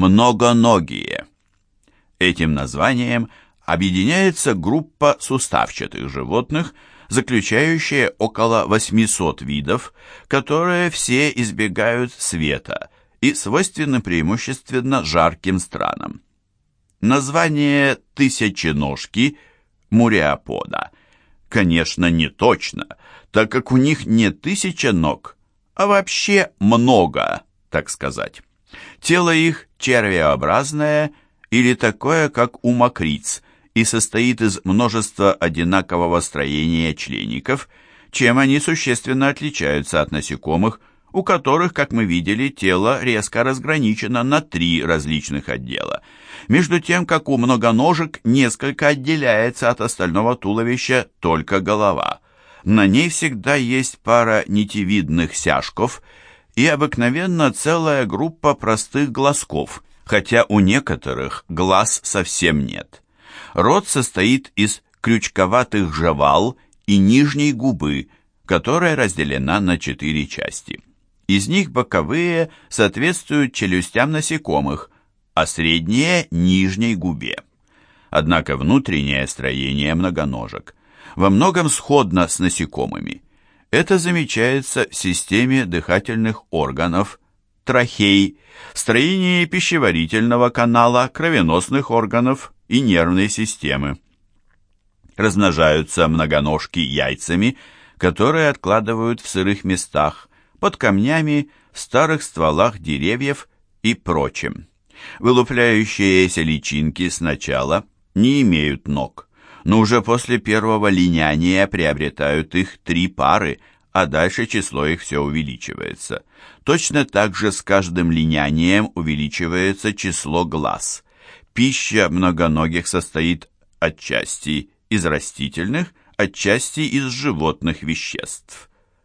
многоногие. Этим названием объединяется группа суставчатых животных, заключающая около 800 видов, которые все избегают света и свойственны преимущественно жарким странам. Название «тысяченожки» муриапода, конечно, не точно, так как у них не тысяча ног, а вообще много, так сказать. Тело их червеобразное или такое, как у мокриц, и состоит из множества одинакового строения члеников, чем они существенно отличаются от насекомых, у которых, как мы видели, тело резко разграничено на три различных отдела, между тем, как у многоножек несколько отделяется от остального туловища только голова. На ней всегда есть пара нитевидных сяжков и обыкновенно целая группа простых глазков, хотя у некоторых глаз совсем нет. Рот состоит из крючковатых жевал и нижней губы, которая разделена на четыре части. Из них боковые соответствуют челюстям насекомых, а средние – нижней губе. Однако внутреннее строение многоножек во многом сходно с насекомыми. Это замечается в системе дыхательных органов, трахей, строении пищеварительного канала, кровеносных органов и нервной системы. Размножаются многоножки яйцами, которые откладывают в сырых местах, под камнями, в старых стволах деревьев и прочем. Вылупляющиеся личинки сначала не имеют ног, но уже после первого линяния приобретают их три пары, а дальше число их все увеличивается. Точно так же с каждым линянием увеличивается число глаз. Пища многоногих состоит отчасти из растительных, отчасти из животных веществ.